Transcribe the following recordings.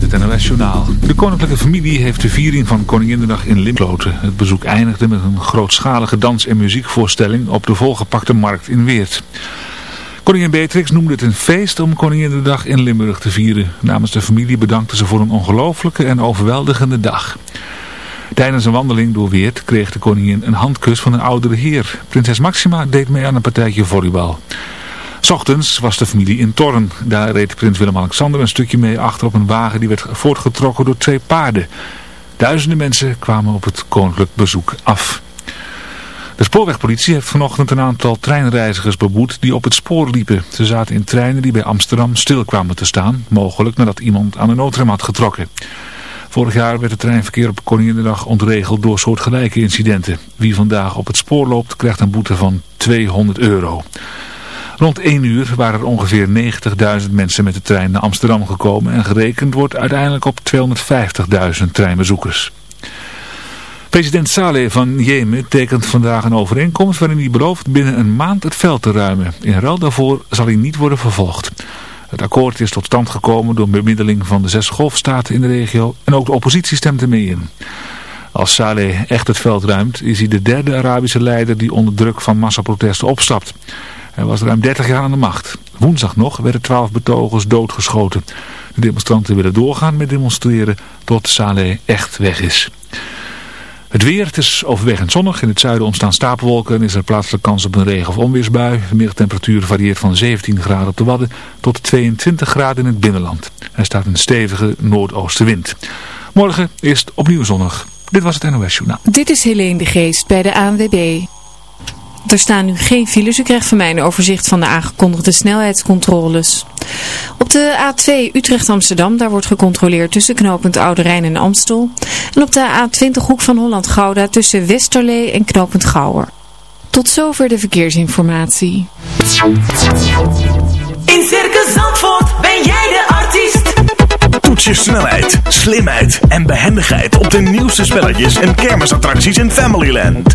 met het NOS Journaal. De koninklijke familie heeft de viering van Koninginnedag in Limloten. Het bezoek eindigde met een grootschalige dans- en muziekvoorstelling op de volgepakte markt in Weert. Koningin Beatrix noemde het een feest om Koninginnedag in Limburg te vieren. Namens de familie bedankte ze voor een ongelooflijke en overweldigende dag. Tijdens een wandeling door Weert kreeg de koningin een handkus van een oudere heer. Prinses Maxima deed mee aan een partijtje volleybal. Ochtends was de familie in Torren. Daar reed prins Willem-Alexander een stukje mee achter op een wagen die werd voortgetrokken door twee paarden. Duizenden mensen kwamen op het koninklijk bezoek af. De spoorwegpolitie heeft vanochtend een aantal treinreizigers beboet die op het spoor liepen. Ze zaten in treinen die bij Amsterdam stil kwamen te staan, mogelijk nadat iemand aan de noodrem had getrokken. Vorig jaar werd het treinverkeer op Koninginnedag ontregeld door soortgelijke incidenten. Wie vandaag op het spoor loopt krijgt een boete van 200 euro. Rond 1 uur waren er ongeveer 90.000 mensen met de trein naar Amsterdam gekomen en gerekend wordt uiteindelijk op 250.000 treinbezoekers. President Saleh van Jemen tekent vandaag een overeenkomst waarin hij belooft binnen een maand het veld te ruimen. In ruil daarvoor zal hij niet worden vervolgd. Het akkoord is tot stand gekomen door bemiddeling van de zes golfstaten in de regio en ook de oppositie stemt ermee in. Als Saleh echt het veld ruimt is hij de derde Arabische leider die onder druk van massaprotesten opstapt. Hij was ruim 30 jaar aan de macht. Woensdag nog werden 12 betogers doodgeschoten. De demonstranten willen doorgaan met demonstreren tot Saleh echt weg is. Het weer, het is overwegend zonnig. In het zuiden ontstaan stapelwolken en is er plaatselijk kans op een regen- of onweersbui. De middagtemperatuur varieert van 17 graden op de Wadden tot 22 graden in het binnenland. Er staat een stevige noordoostenwind. Morgen is het opnieuw zonnig. Dit was het NOS Journaal. Dit is Helene de Geest bij de ANWB. Er staan nu geen files. U krijgt van mij een overzicht van de aangekondigde snelheidscontroles. Op de A2 Utrecht-Amsterdam, daar wordt gecontroleerd tussen knooppunt Oude Rijn en Amstel. En op de A20 Hoek van Holland-Gouda tussen Westerlee en knooppunt Gouwer. Tot zover de verkeersinformatie. In Circus Zandvoort ben jij de artiest. Toets je snelheid, slimheid en behendigheid op de nieuwste spelletjes en kermisattracties in Familyland.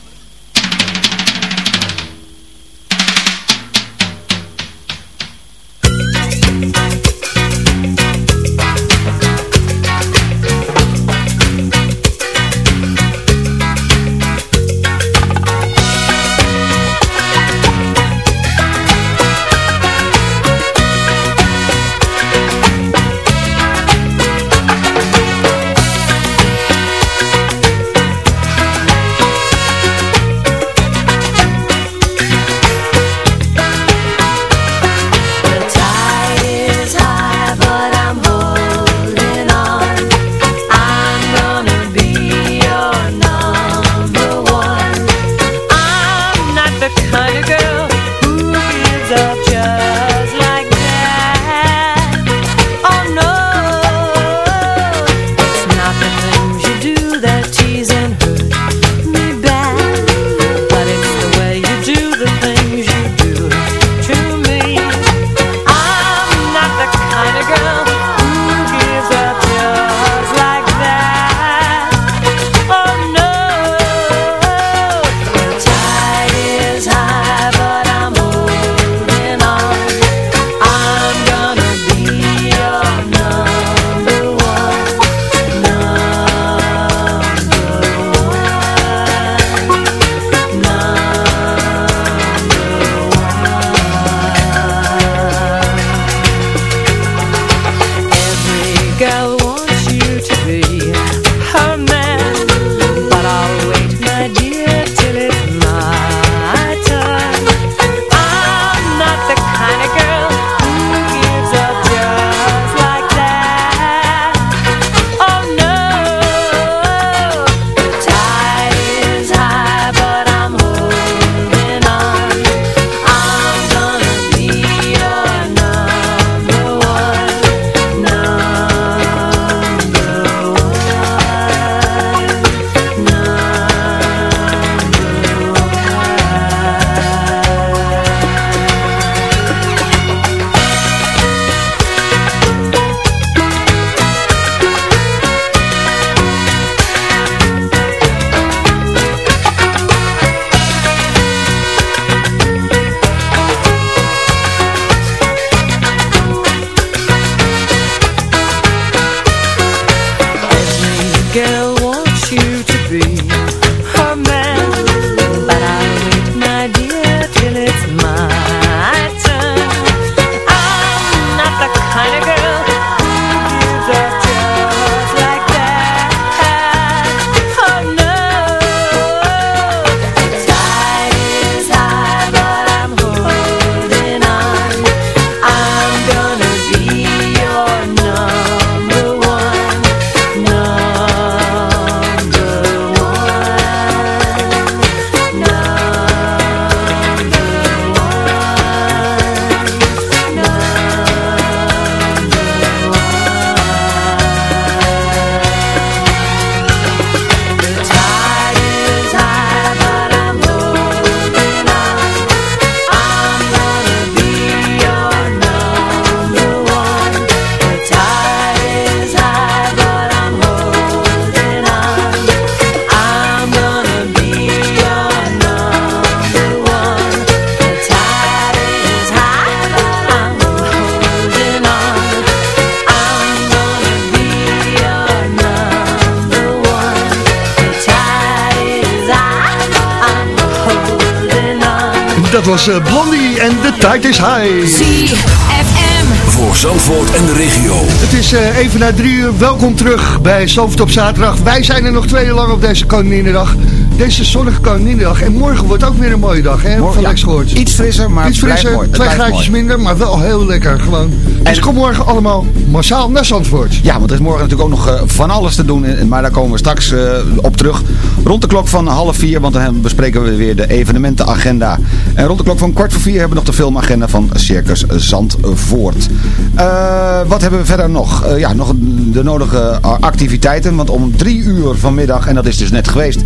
Dat was eh, Blondie en The Tide is High. ZFM. Voor Zandvoort en de regio. Het is eh, even na drie uur. Welkom terug bij Zandvoort op zaterdag. Wij zijn er nog twee uur lang op deze Koninginnedag. Deze zonnige Koninginnedag. En morgen wordt ook weer een mooie dag, hè? Morgen, Van ja, Lex gehoord. Iets frisser, maar Iets het blijft frisser, mooi. Het twee graadjes mooi. minder, maar wel heel lekker gewoon. Dus En- kom morgen allemaal massaal naar Zandvoort. Ja, want er is morgen natuurlijk ook nog eh, van alles te doen. Maar daar komen we straks eh, op terug. Rond de klok van half vier, want dan bespreken we weer de evenementenagenda. En rond de klok van kwart voor vier hebben we nog de filmagenda van Circus Zandvoort. Eh, wat hebben we verder nog? Eh, ja, nog de nodige activiteiten. Want om drie uur vanmiddag, en dat is dus net geweest,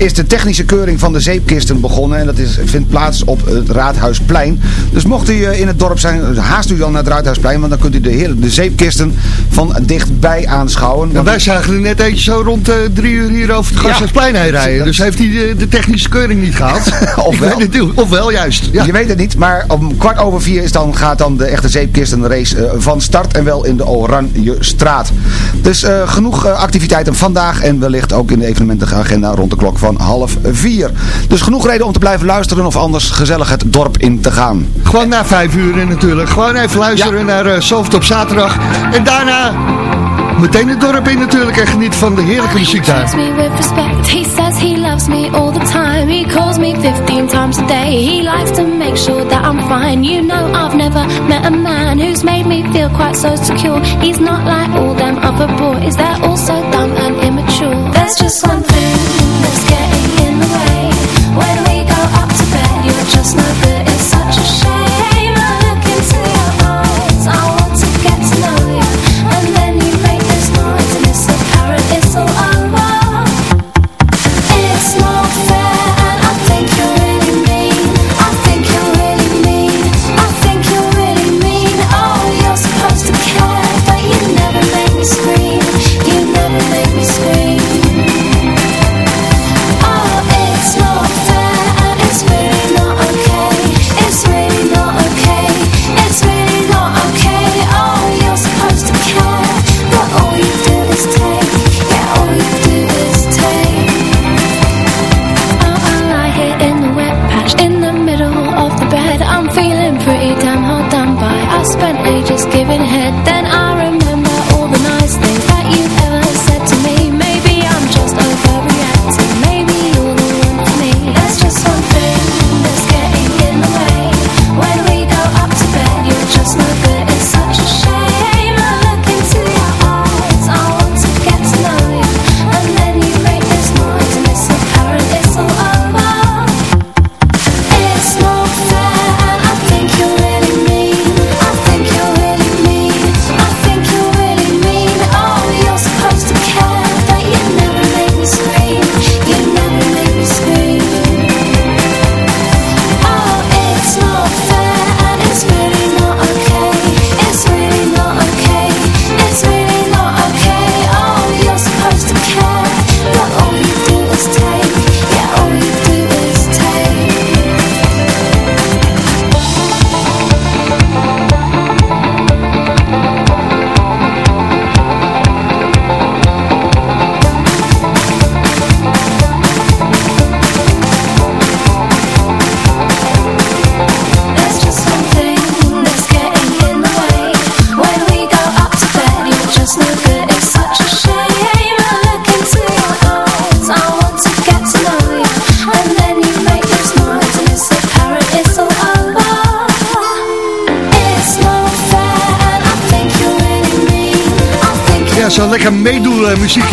is de technische keuring van de zeepkisten begonnen. En dat is, vindt plaats op het Raadhuisplein. Dus mocht u eh, in het dorp zijn, haast u dan naar het Raadhuisplein. Want dan kunt u de, hele, de zeepkisten van dichtbij aanschouwen. En Want- wij zagen er net eentje zo rond eh, drie uur hier over het Gasthuisplein heen rijden. Dus heeft hij de, de technische keuring niet gehaald. Of wel. niet. Of wel, juist. Ja. Je weet het niet, maar om kwart over vier is dan, gaat dan de echte zeepkistenrace eh, van start en wel in de Oranje straat. Dus eh, genoeg activiteiten vandaag en wellicht ook in de evenementenagenda rond de klok van half vier. Dus genoeg reden om te blijven luisteren of anders gezellig het dorp in te gaan. Gewoon na vijf uur natuurlijk. Gewoon even luisteren naar uh, Zalvert op zaterdag. En daarna meteen het dorp in natuurlijk en geniet van de heerlijke muziek He daar. me with respect. He says he loves me all the time. He calls me 15 times a day. He likes to make sure that I'm fine. You know I've never met a man who's made me feel quite so secure. He's not like all them other boys. They're all so dumb and immature. There's just one thing just my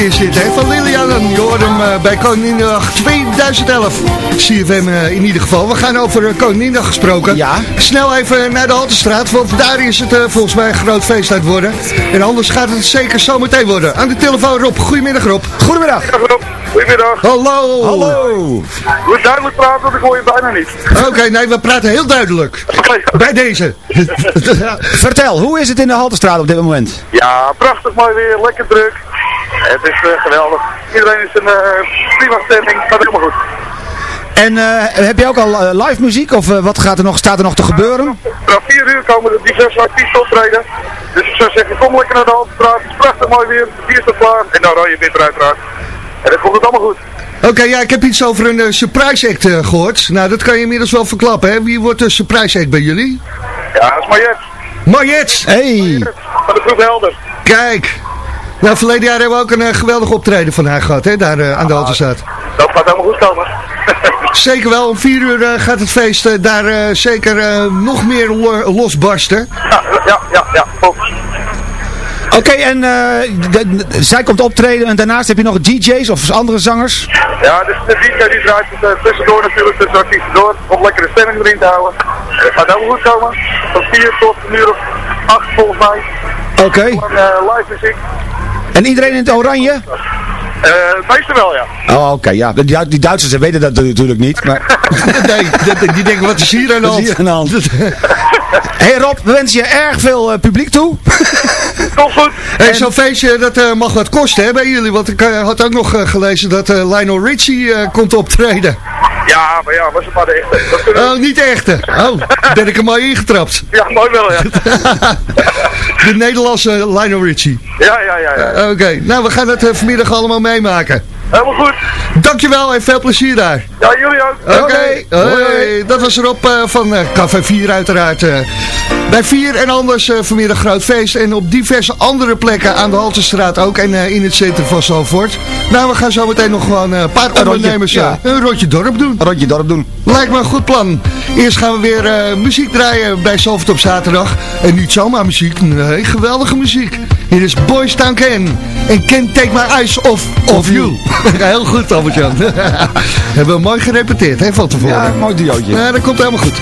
eh, hè. Van Lilian, je hoort hem eh, bij Koninginnedag 2011. CFM eh, in ieder geval. We gaan over uh, Koninginnedag gesproken. Ja. Snel even naar de Haltestraat, want daar is het eh, volgens mij een groot feest uit worden. En anders gaat het zeker zo meteen worden. Aan de telefoon Rob. Goedemiddag Rob. Goedemiddag. Goedemiddag. Hallo. Hallo. Moet duidelijk praten, want ik hoor je bijna niet. Oké, nee, we praten heel duidelijk. Bij deze. Vertel, hoe is het in de Haltestraat op dit moment? Ja, prachtig mooi weer, lekker druk. Het is eh, geweldig. Iedereen is een eh, prima stemming, gaat helemaal goed. En eh, heb je ook al live muziek of wat gaat er nog, staat er nog te gebeuren? Na vier uur komen er diverse artiesten optreden. Dus ik zou zeggen, kom lekker naar de Haltestraat. Het is prachtig mooi weer, de bier staat klaar. En dan rode bitter uiteraard. En dat komt het allemaal goed. Oké, ja, ik heb iets over een surprise act eh, gehoord. Nou, dat kan je inmiddels wel verklappen, hè? Wie wordt de surprise act bij jullie? Ja, dat is. Mariet! Hey! Van de groep Helder. Kijk! Nou, verleden jaar hebben we ook een eh, geweldig optreden van haar gehad, hè? Daar eh, aan de Haltestraat. Dat gaat helemaal goed komen. Zeker wel, om vier uur eh, gaat het feest daar zeker nog meer lo- losbarsten. Ja, ja, ja, ja. Oké, en eh, de- de- zij komt optreden en daarnaast heb je nog DJ's of andere zangers? Ja, dus de DJ die draait het eh, tussendoor natuurlijk, tussen artiesten door, om lekkere stemming erin te houden. Het gaat helemaal goed komen. Van 4 tot een uur of 8 volgens mij. Oké. Live muziek. En iedereen in het oranje? Eh, het meeste wel, ja. Oh, oké, ja. Die, die Duitsers weten dat natuurlijk niet, maar... nee, die denken, wat is hier aan de hand? aan hand? Hey Rob, we wensen je erg veel eh, publiek toe. Komt goed. Hey, Zo'n feestje, dat eh, mag wat kosten hè, bij jullie. Want ik eh, had ook nog eh, gelezen dat eh, Lionel Richie eh, komt optreden. Ja, maar ja, was het maar de echte. We- Oh, niet de echte. Oh, ben ik er maar ingetrapt. Ja, mooi wel, ja. De Nederlandse Lionel Richie. Ja, ja, ja, ja. Oké, nou we gaan het eh, vanmiddag allemaal meemaken. Helemaal goed. Dankjewel en veel plezier daar. Ja, jullie ook. Oké, hoi. dat was erop eh, van eh, Café 4 uiteraard. eh. bij 4 en anders eh, vanmiddag groot feest. En op diverse andere plekken aan de Haltestraat ook. En eh, in het centrum van Zalvoort. Nou, we gaan zo meteen nog gewoon eh, een paar ondernemers ja. een rondje dorp doen. Een rondje dorp doen. Lijkt me een goed plan. Eerst gaan we weer eh, muziek draaien bij Zalvoort op zaterdag. En niet zomaar muziek, nee, geweldige muziek. Hier is Boys Town Can. En Can't Take My Eyes Off of You. Heel goed, Albert-Jan. Hebben we mooi gerepeteerd, hè, van tevoren. Ja, mooi diootje. Ja, dat komt helemaal goed.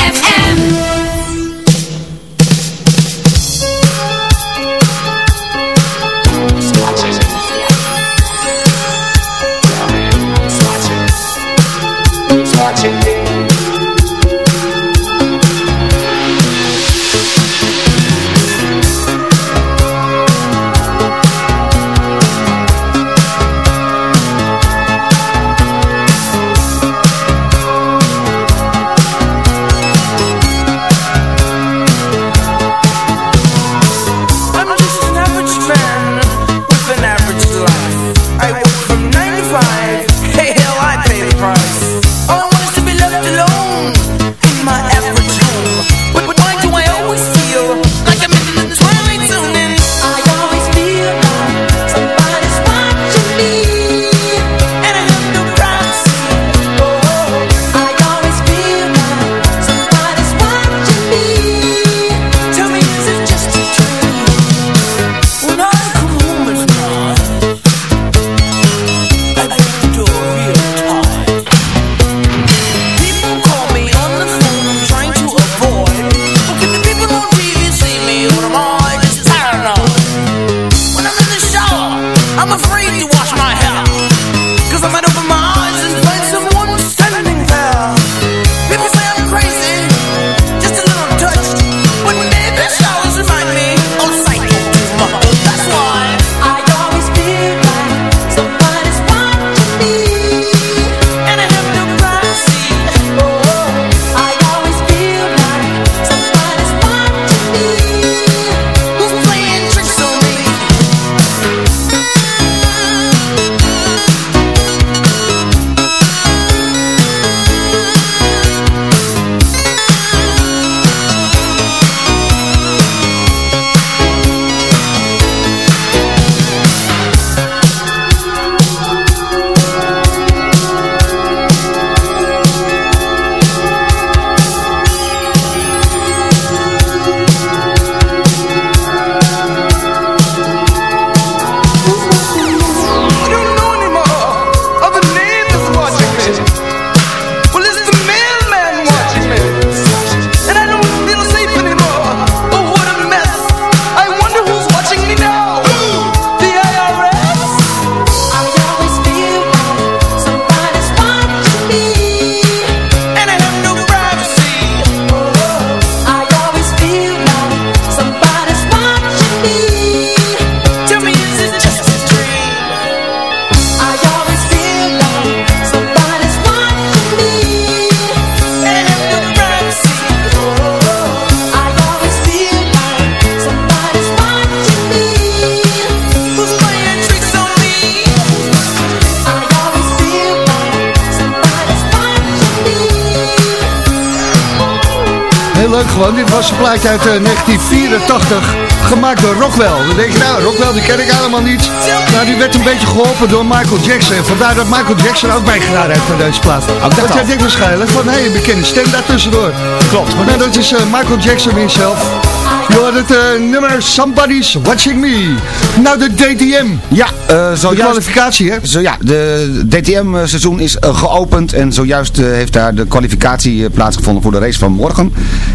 Leuk gewoon. Dit was een plaatje uit eh, 1984. Gemaakt door Rockwell. Dan denk je, nou, Rockwell die ken ik helemaal niet. Nou, die werd een beetje geholpen door Michael Jackson. Vandaar dat Michael Jackson ook bijgedaan heeft aan deze plaat. Want jij al. denkt waarschijnlijk van, hé, een bekende stem daar tussendoor. Klopt. Maar nou, dat is eh, Michael Jackson himself. Je hoort het eh, nummer Somebody's Watching Me. Nou, de DTM. Ja, De zojuist... kwalificatie, hè? Zo ja, de DTM-seizoen is eh, geopend en zojuist heeft daar de kwalificatie plaatsgevonden voor de race van morgen.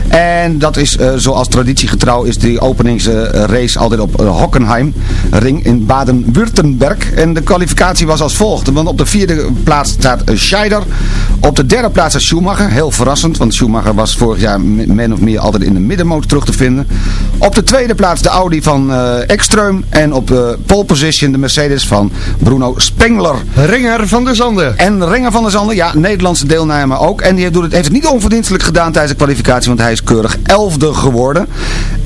En dat is zoals traditiegetrouw is die openingsrace altijd op Hockenheim ring in Baden-Württemberg. En de kwalificatie was als volgt. Want op de vierde plaats staat Scheider. Op de derde plaats is Schumacher. Heel verrassend, want Schumacher was vorig jaar min min of meer altijd in de middenmoot terug te vinden. Op de tweede plaats de Audi van uh, Ekström. En op de pole position de Mercedes van Bruno Spengler. Ringer van der Zanden. En ringer van der Zanden, ja, Nederlandse deelnemer ook. En die heeft, heeft het niet onverdienstelijk gedaan tijdens de kwalificatie, want hij is keurig elfde geworden.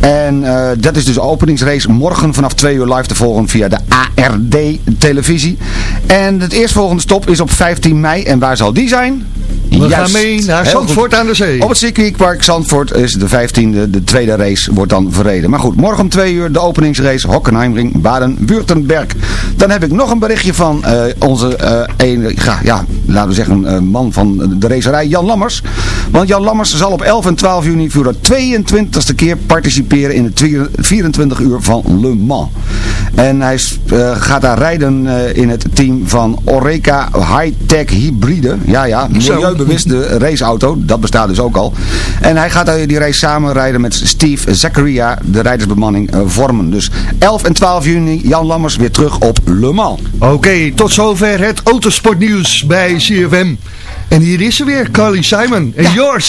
En eh, dat is dus openingsrace morgen vanaf 2 uur live te volgen via de ARD-televisie. En het eerstvolgende stop is op 15 mei. En waar zal die zijn? We gaan mee naar Zandvoort aan de Zee. Op het circuitpark Zandvoort is de 15e, de tweede race wordt dan verreden. Maar goed, morgen om 2 uur de openingsrace Hockenheimring Baden-Württemberg. Dan heb ik nog een berichtje van eh, onze uh, een, ja, ja, laten we zeggen, eh, man van de racerij, Jan Lammers. Want Jan Lammers zal op 11 en 12 juni voor de 22e keer participeren in de 24 uur van Le Mans. En hij gaat daar rijden in het team van Oreca High-Tech Hybride. Ja, ja, milieubewuste raceauto. Dat bestaat dus ook al. En hij gaat die race samen rijden met Steve Zek Zakaria de rijdersbemanning eh, vormen. Dus 11 en 12 juni, Jan Lammers weer terug op Le Mans. Oké, tot zover het autosportnieuws bij CFM. En hier is ze weer, Carly Simon en ja. Your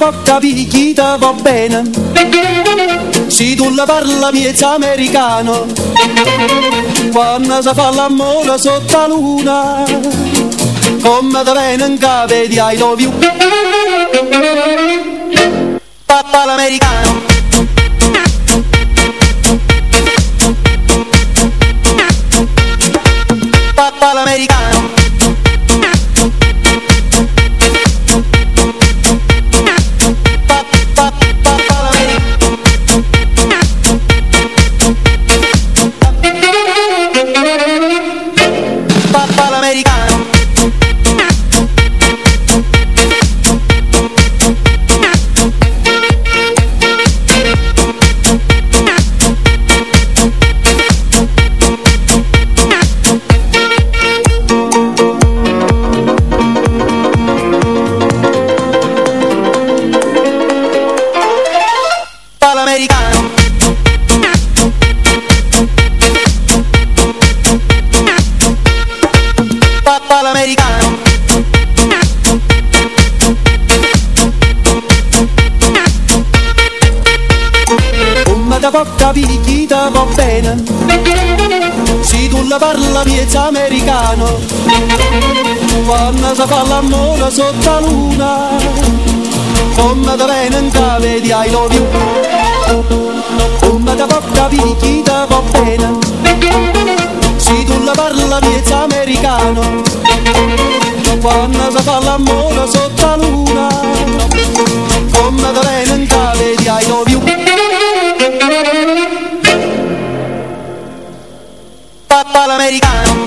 può capire va bene. Se tu la parla miezza americano Quando si fa l'amore sotto la luna Come te viene in cave di I love Papa l'americano. Papa l'americano. Come da porta picchita va bene. Se tu la parla miezza americano. Quando si fa l'amore sotto la luna Come da bene in cave di I love you. Come da porta picchita va bene. Se tu la parla miezza americano. Quando si fa l'amore sotto la luna Come da bene in cave di I love you Papà l'americano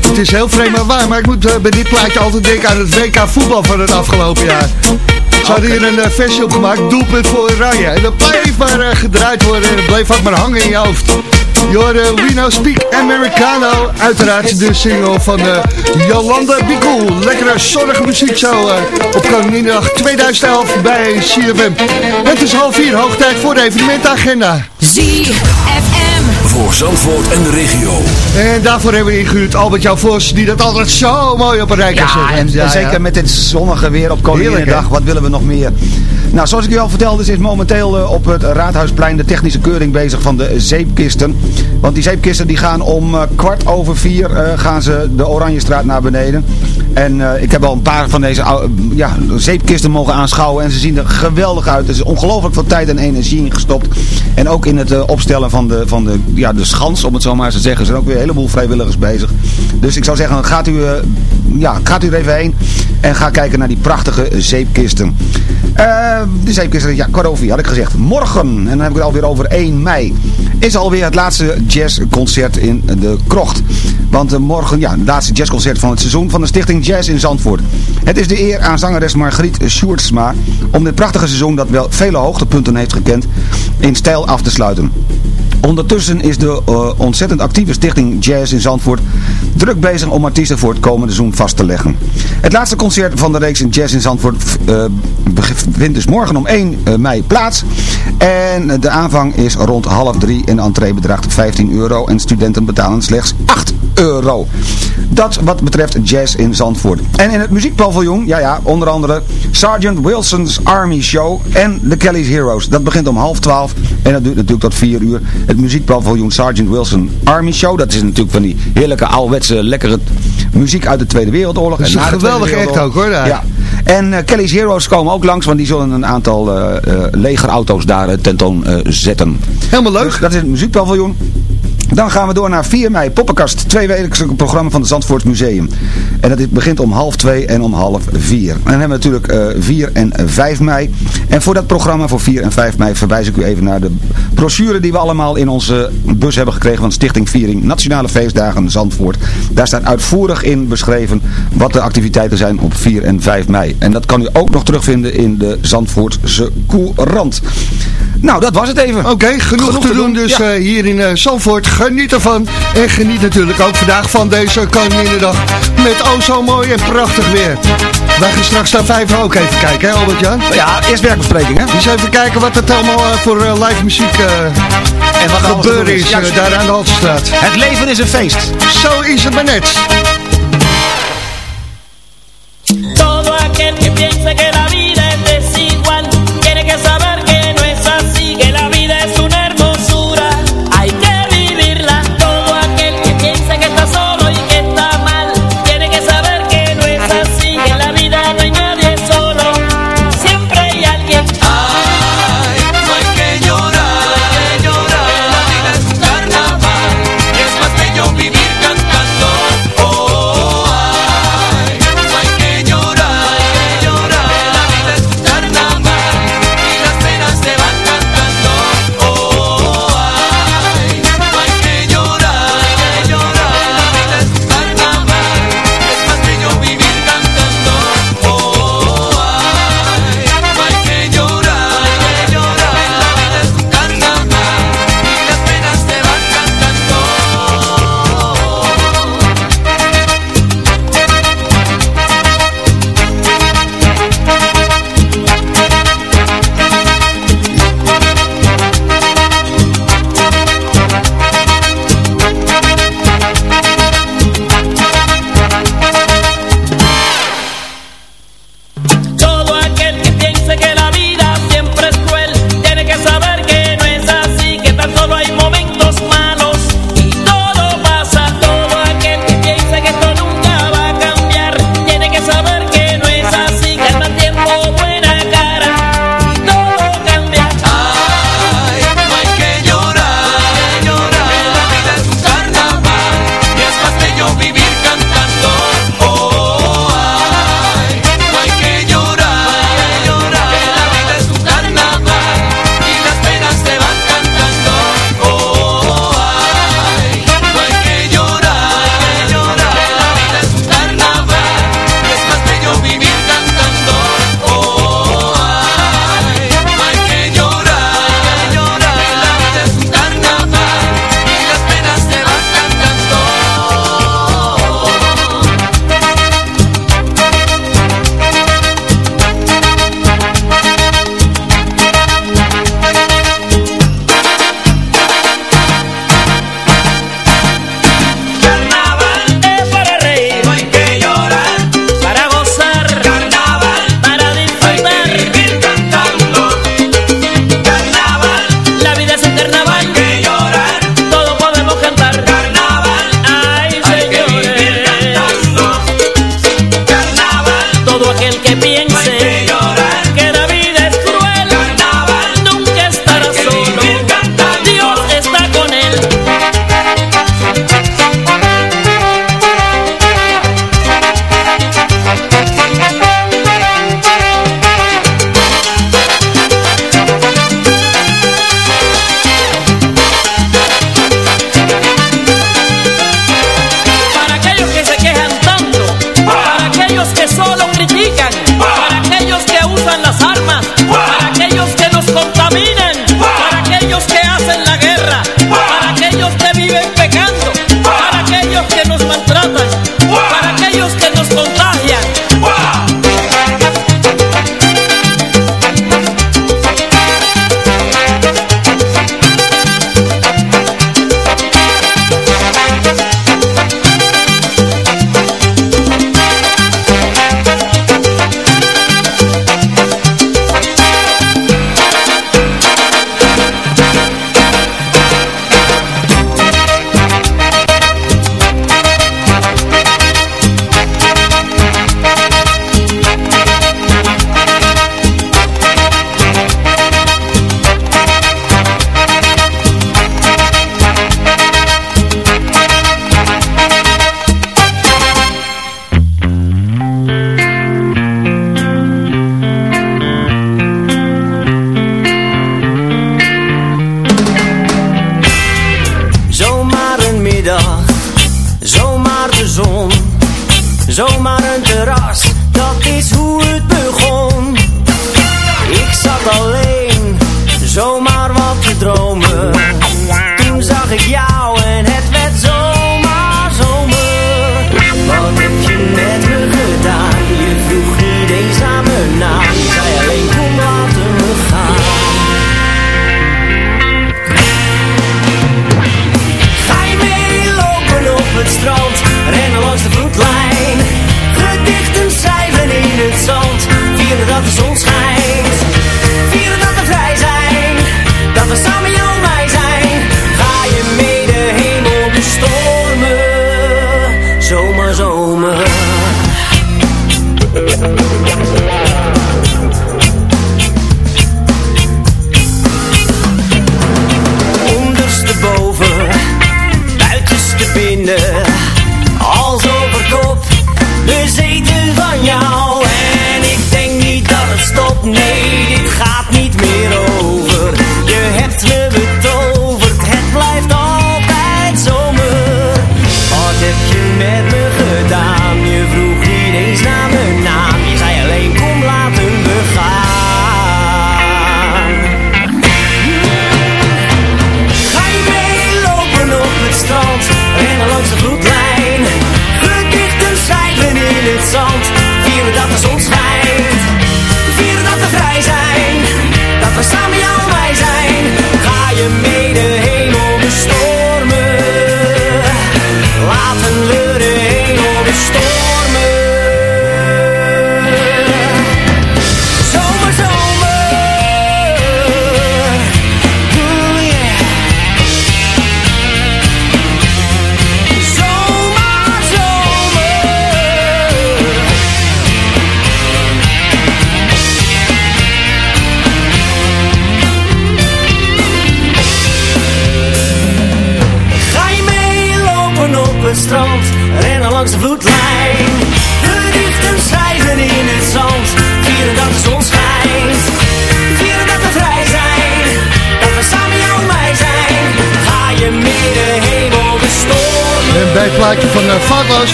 Het is heel vreemd maar waar, maar ik moet eh, bij dit plaatje altijd denken aan het WK voetbal van het afgelopen jaar. Ze hadden hier een uh, versie op gemaakt, doelpunt voor Oranje. En dat bleef maar eh, gedraaid worden en dat bleef ook maar hangen in je hoofd. Je hoorde We Now Speak Americano, uiteraard de single van eh, Jolanda Bicol. Lekkere zonnige muziek zo eh, op Koninginnedag 2011 bij CFM. Het is half vier, hoog tijd voor de evenementagenda. Voor Zandvoort en de regio. En daarvoor hebben we ingehuurd Albert-Jan Vos, die dat altijd zo mooi op een rij kan Ja, zetten. en, en zeker met dit zonnige weer op Koninginnedag. Wat willen we nog meer? Nou, zoals ik u al vertelde, is momenteel eh, op het Raadhuisplein de technische keuring bezig van de zeepkisten. Want die zeepkisten die gaan om eh, kwart over vier eh, gaan ze de Oranjestraat naar beneden. En eh, ik heb al een paar van deze ja, zeepkisten mogen aanschouwen en ze zien er geweldig uit. Er is ongelooflijk veel tijd en energie in gestopt. En ook in het opstellen van de, van de, ja, de schans, om het zo maar te zeggen, zijn ook weer een heleboel vrijwilligers bezig. Dus ik zou zeggen, gaat u, eh, ja, gaat u er even heen en ga kijken naar die prachtige zeepkisten. Eh, de zeepkisten, ja, vier had ik gezegd. Morgen, en dan heb ik het alweer over 1 mei, is alweer het laatste jazzconcert in de krocht. Want eh, morgen, ja, het laatste jazzconcert van het seizoen van de Stichting Jazz in Zandvoort. Het is de eer aan zangeres Margriet Sjoerdsma om dit prachtige seizoen dat wel vele hoogtepunten heeft gekend in stijl af te sluiten. Ondertussen is de eh, ontzettend actieve stichting Jazz in Zandvoort druk bezig om artiesten voor het komende seizoen vast te leggen. Het laatste concert van de reeks in Jazz in Zandvoort eh, vindt dus morgen om 1 mei plaats. En de aanvang is rond half drie en de entree bedraagt 15 euro en studenten betalen slechts 8 euro. Dat wat betreft jazz in Zandvoort. En in het muziekpaviljoen, ja ja, onder andere Sergeant Wilson's Army Show en The Kelly's Heroes. Dat begint om half twaalf en dat duurt natuurlijk tot vier uur. Het muziekpaviljoen Sergeant Wilson Army Show, dat is natuurlijk van die heerlijke ouderwetse lekkere muziek uit de Tweede Wereldoorlog. Dat is een act ook, hoor, daar. Ja. En eh, Kelly's Heroes komen ook langs, want die zullen een aantal eh, eh, legerauto's daar tentoon zetten. Helemaal leuk. Dus dat is het muziekpaviljoen. Dan gaan we door naar 4 mei, Poppenkast, tweewekelijkse programma van het Zandvoort Museum. En dat begint om half 2 en om half 4. En dan hebben we natuurlijk eh 4 en 5 mei. En voor dat programma voor 4 en 5 mei verwijs ik u even naar de brochure die we allemaal in onze bus hebben gekregen van Stichting Viering Nationale Feestdagen Zandvoort. Daar staat uitvoerig in beschreven wat de activiteiten zijn op 4 en 5 mei. En dat kan u ook nog terugvinden in de Zandvoortse Courant. Nou, dat was het even. Oké, genoeg, te doen, dus Ja. eh, hier in eh, Zandvoort. Geniet ervan. En geniet natuurlijk ook vandaag van deze Koninginnedag. Met oh zo mooi en prachtig weer. Wij gaan straks naar vijf ook even kijken, hè Albert-Jan? Ja, eerst werkbespreking, hè? Dus even kijken wat het allemaal eh, voor live muziek eh, En wat gebeuren is Ja, eh, daar aan de Haltestraat. Het leven is een feest. Zo is het maar net.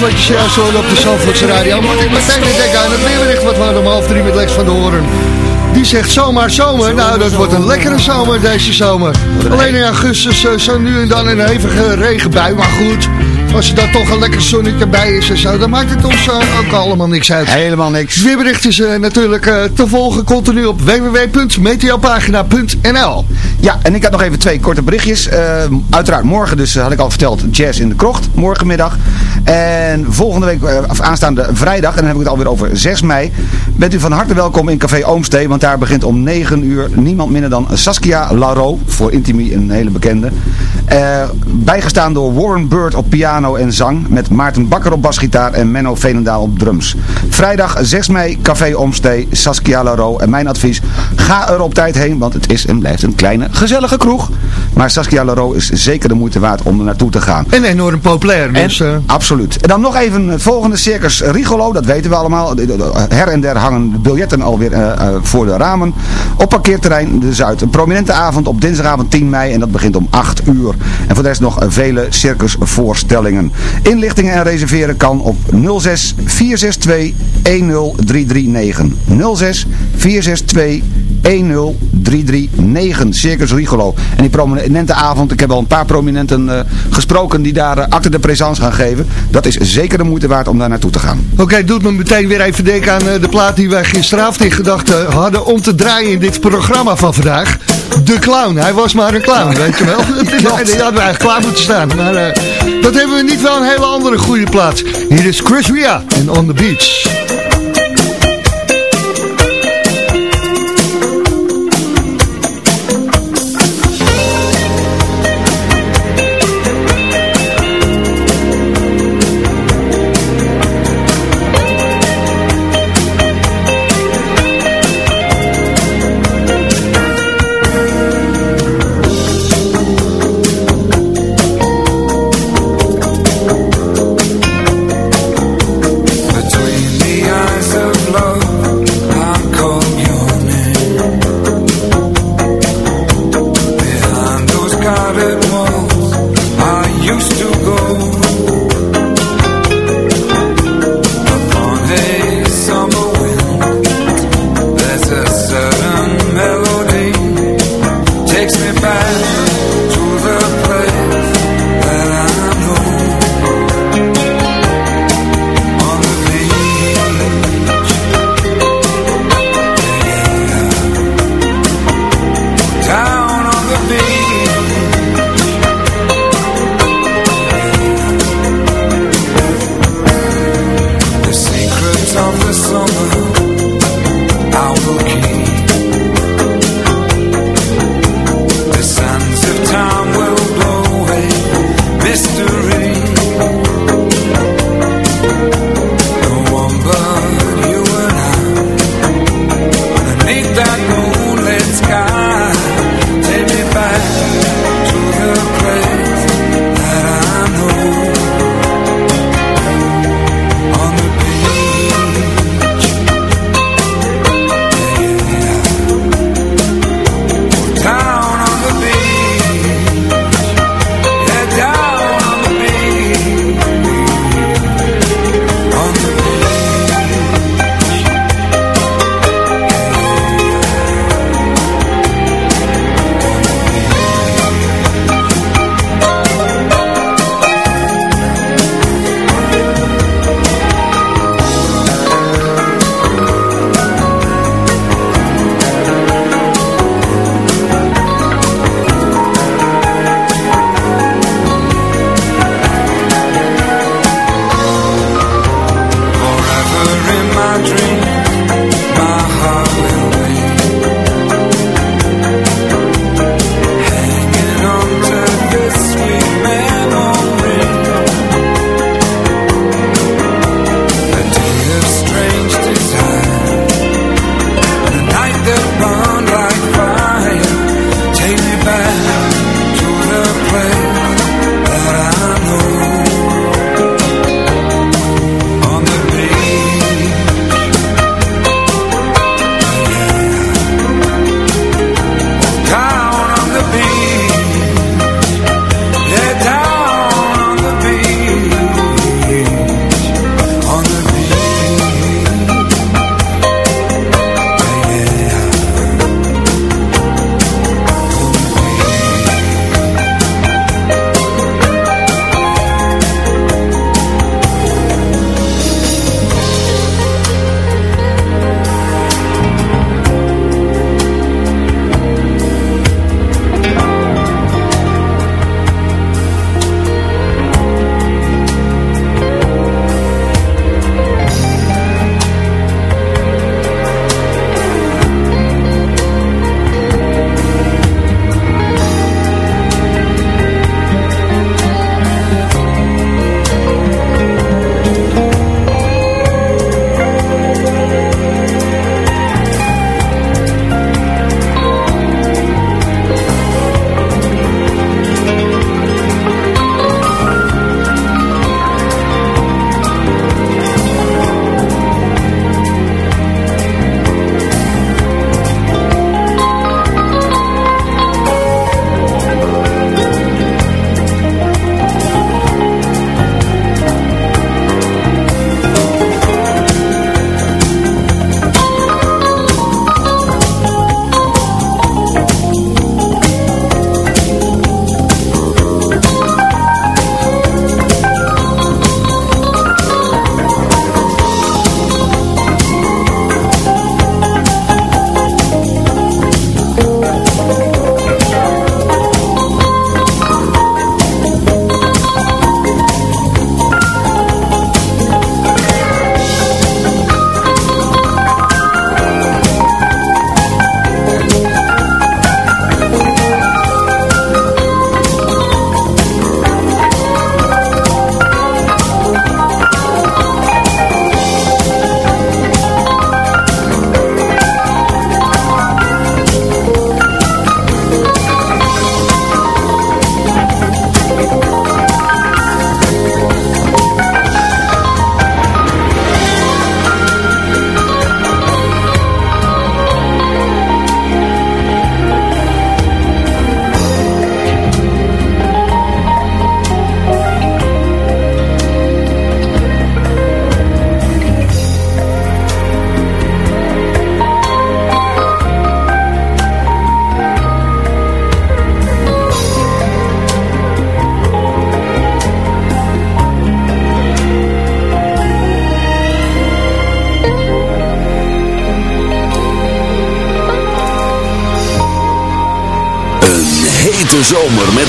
Wat je zojuist hoorde op de Zandvoortse radio, moet ik meteen weer denken aan het weerbericht wat we hadden om half drie met Lex van de Horen. Die zegt zomaar zomer. Nou, dat wordt een lekkere zomer deze zomer. Alleen in augustus eh, zo nu en dan een hevige regenbui. Maar goed, als er dan toch een lekker zonnetje bij is en zo, dan maakt het ons eh, ook allemaal niks uit. Helemaal niks. Het weerbericht is eh, natuurlijk te volgen continu op www.meteopagina.nl Ja, en ik had nog even twee korte berichtjes. Uiteraard morgen dus, had ik al verteld, jazz in de krocht, morgenmiddag. En volgende week, eh, of aanstaande vrijdag, en dan heb ik het alweer over 6 mei, bent u van harte welkom in Café Oomstee, want daar begint om 9 uur niemand minder dan Saskia Laro, voor Intimi een hele bekende. Eh, bijgestaan door Warren Bird op piano en zang, met Maarten Bakker op basgitaar en Menno Veenendaal op drums. Vrijdag 6 mei, Café Oomstee, Saskia Laro. En mijn advies, ga er op tijd heen, want het is en blijft een kleine, gezellige kroeg. Maar Saskia Laro is zeker de moeite waard om er naartoe te gaan. En enorm populair, dus... En, absoluut. En dan nog even het volgende Circus Rigolo, dat weten we allemaal. Her en der hangen biljetten alweer uh, voor de ramen. Op parkeerterrein de Zuid. Een prominente avond op dinsdagavond 10 mei en dat begint om 8 uur. En voor de rest nog vele circusvoorstellingen. Inlichtingen en reserveren kan op 06 462 10339. 06 462 10339 Circus Rigolo. En die prominente avond, ik heb al een paar prominenten uh, gesproken die daar uh, acte de présence gaan geven. Dat is zeker de moeite waard om daar naartoe te gaan. Oké, okay, doet me meteen weer even denken aan uh, de plaat die wij gisteravond in gedachten hadden om te draaien in dit programma van vandaag. De clown, hij was maar een clown, weet je wel. Die hadden we eigenlijk klaar moeten staan. Maar dat hebben we niet wel een hele andere goede plaat. Hier is Chris Ria en On The Beach.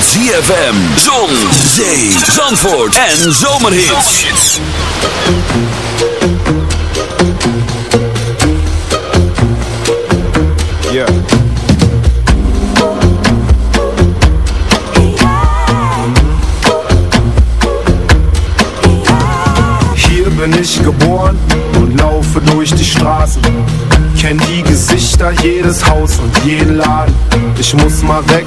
ZFM, zon, zee, zandvoort en zomerhits. Yeah. Hier bin ich geboren und laufe durch die Straßen. Kenn die Gesichter, jedes Haus und jeden Laden. Ich muss mal weg,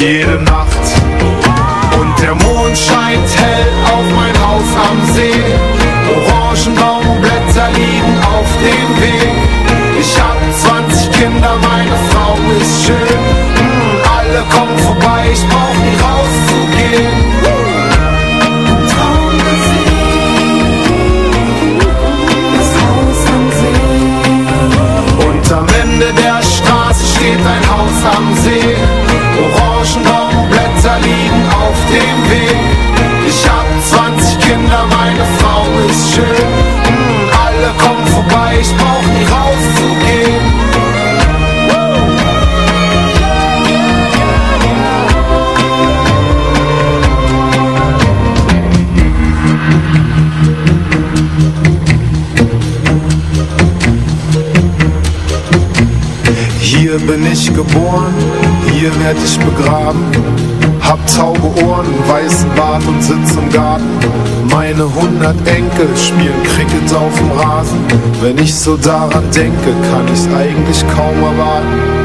jede Nacht. Und der Mond scheint ich brauch nie rauszugehen. Hier bin ich geboren, hier werd ich begraben. Hab taube Ohren, weißen Bart und sitz im Garten. Meine hundert Enkel spielen Cricket auf dem Rasen. Wenn ich so daran denke, kann ich's eigentlich kaum erwarten.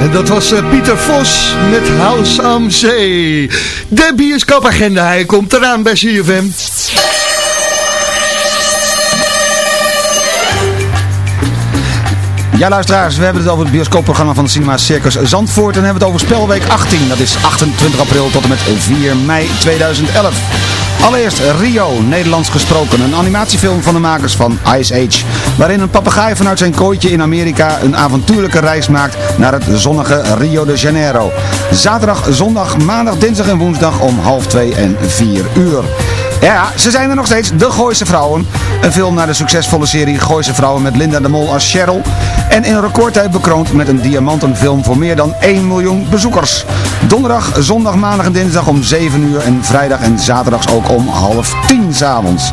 En dat was eh, Pieter Vos met House am Zee. De bioscoopagenda, hij komt eraan bij CFM. Ja, luisteraars, we hebben het over het bioscoopprogramma van het Cinema Circus Zandvoort. En hebben het over Spelweek 18. Dat is 28 april tot en met 4 mei 2011. Allereerst Rio, Nederlands gesproken. Een animatiefilm van de makers van Ice Age. Waarin een papegaai vanuit zijn kooitje in Amerika een avontuurlijke reis maakt naar het zonnige Rio de Janeiro. Zaterdag, zondag, maandag, dinsdag en woensdag om half 2 en 4 uur. Ja, ze zijn er nog steeds, de Gooise Vrouwen. Een film naar de succesvolle serie Gooise Vrouwen met Linda de Mol als Cheryl. En in recordtijd bekroond met een diamantenfilm voor meer dan 1 miljoen bezoekers. Donderdag, zondag, maandag en dinsdag om 7 uur en vrijdag en zaterdags ook om half 10 s'avonds.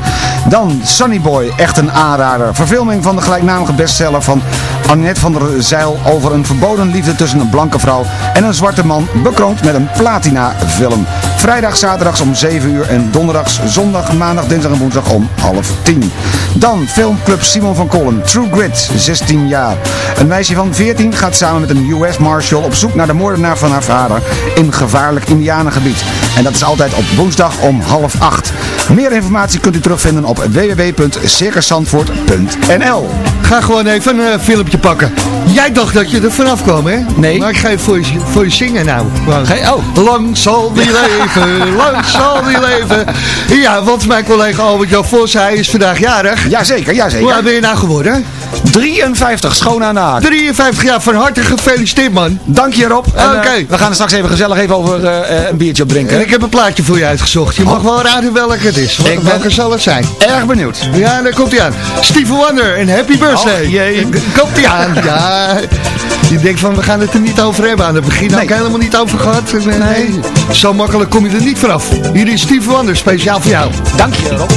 Dan Sunny Boy, echt een aanrader. Verfilming van de gelijknamige bestseller van Annette van der Zeil over een verboden liefde tussen een blanke vrouw en een zwarte man, bekroond met een platina film. Vrijdag, zaterdags om 7 uur en donderdags, zondag, maandag, dinsdag en woensdag om half 10. Dan filmclub Simon van Kollen, True Grit, 16 jaar. Een meisje van 14 gaat samen met een US Marshal op zoek naar de moordenaar van haar vader in gevaarlijk indianengebied. En dat is altijd op woensdag om half 8. Meer informatie kunt u terugvinden op www.circuszandvoort.nl Ga gewoon even een eh, filmpje pakken. Jij dacht dat je er vanaf kwam, hè? Nee. Maar ik ga even voor je, voor je zingen nou. Oh. Lang zal die leven, lang zal die leven. Ja, want mijn collega Albert-Jan Vos, hij is vandaag jarig. Jazeker, jazeker. Hoe oud ben je nou geworden? 53, schoon aan de haak. 53 jaar, van harte gefeliciteerd man. Dank je Rob. Oké. eh, we gaan er straks even gezellig even over eh, eh, een biertje op drinken. En ik heb een plaatje voor je uitgezocht. Je mag wel raden welk het is. Wat, Ik ben- welke zal het zijn? Erg benieuwd. Ja, daar komt hij aan. Stevie Wonder en Happy Birthday. Oh, jee. Komt hij aan. Ja. Je denkt van, we gaan het er niet over hebben. Aan het begin heb ik Nee. helemaal niet over gehad. Nee, nee. Zo makkelijk kom je er niet vanaf. Hier is Stevie Wonder, speciaal voor jou. Dank je Rob.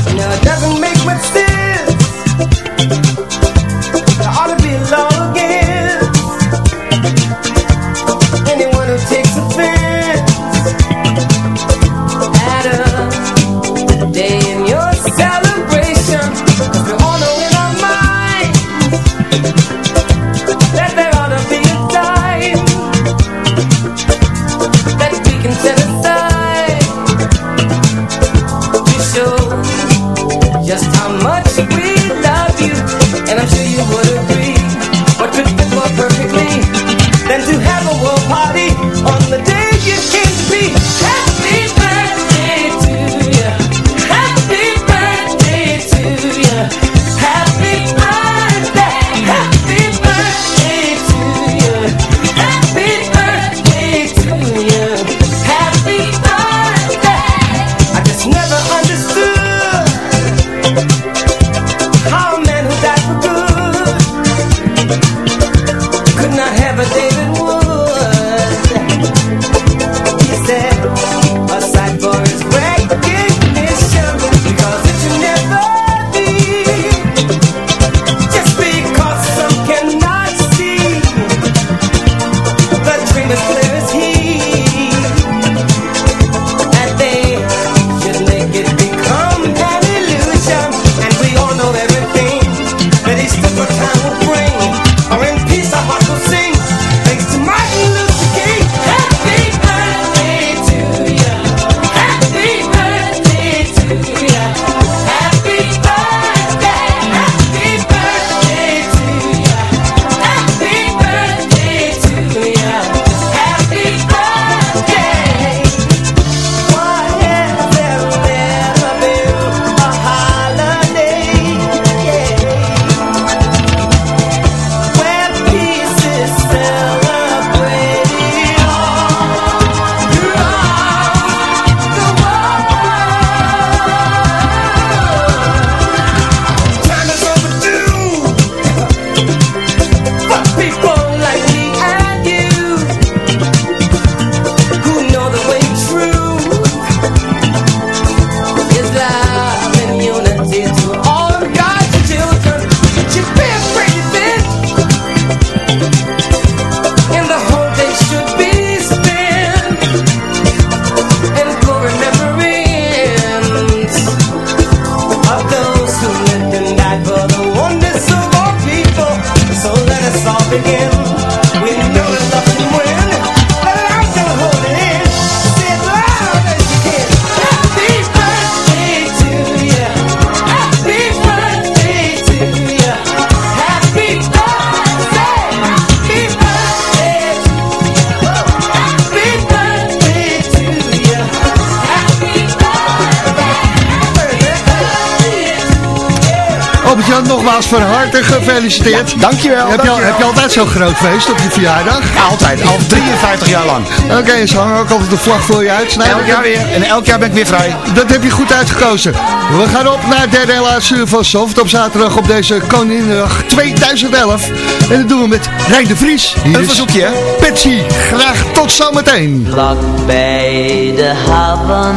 Gefeliciteerd. dankjewel, Heb je, heb je altijd zo'n groot feest op je verjaardag? Altijd, al 53 jaar lang. Oké, en ze hangen ook altijd de vlag voor je uit. Elk jaar weer. En elk jaar ben ik weer vrij. Dat heb je goed uitgekozen. We gaan op naar het derde en laatste uur van Soft op zaterdag op deze Koninginnedag 2011. En dat doen we met Rijn de Vries. Hier Een verzoekje, hè? Patsy. Graag tot zometeen. Vlak bij de haven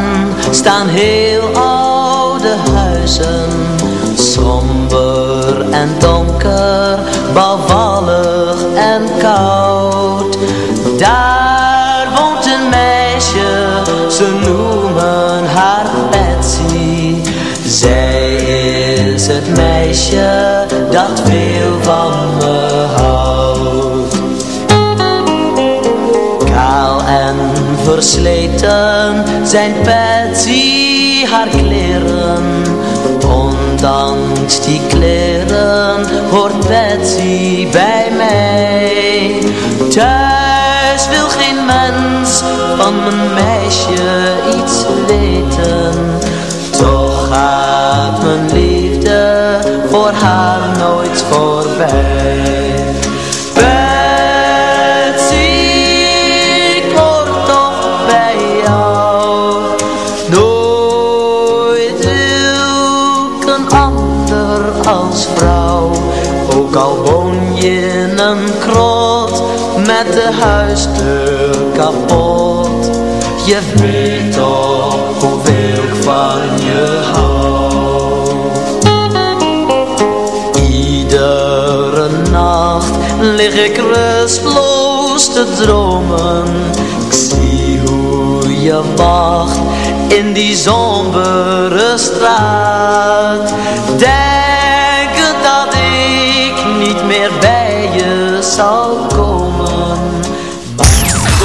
staan heel oude huizen. Somber en donker, zijn Patsy haar kleren. Ondanks die kleren hoort Patsy bij mij. Thuis wil geen mens van mijn meisje iets weten. Toch gaat mijn liefde voor haar nooit voorbij. Huisdeur kapot. Je weet toch hoeveel ik van je hou. Iedere nacht lig ik rustloos te dromen. Ik zie hoe je wacht in die sombere straat. Denken dat ik niet meer bij je zal